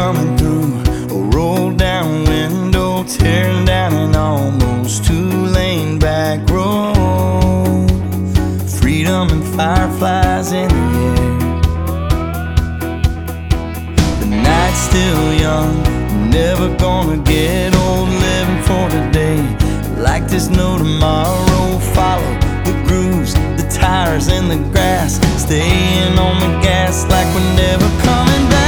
Coming through, a roll down window, tearing down an almost two lane back road. Freedom and fireflies in the air. The night's still young, never gonna get old living for today. Like there's no tomorrow, follow the grooves, the tires, and the grass. Staying on the gas like we're never coming back.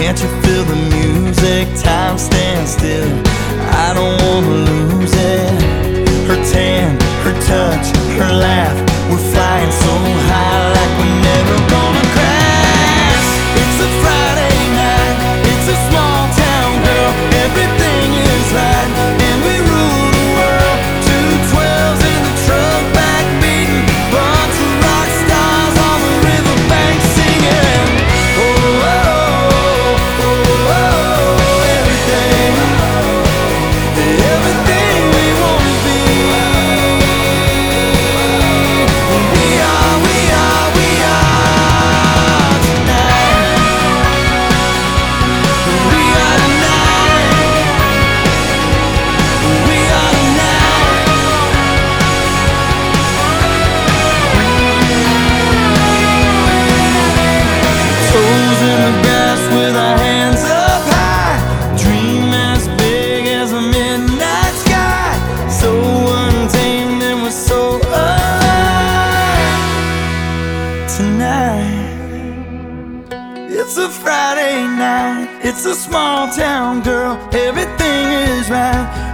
Can't you feel the music? Time stands still. I don't wanna lose it. Her tan, her touch, her laugh. We're flying so high tonight. It's a Friday night. It's a small town girl. Everything is right.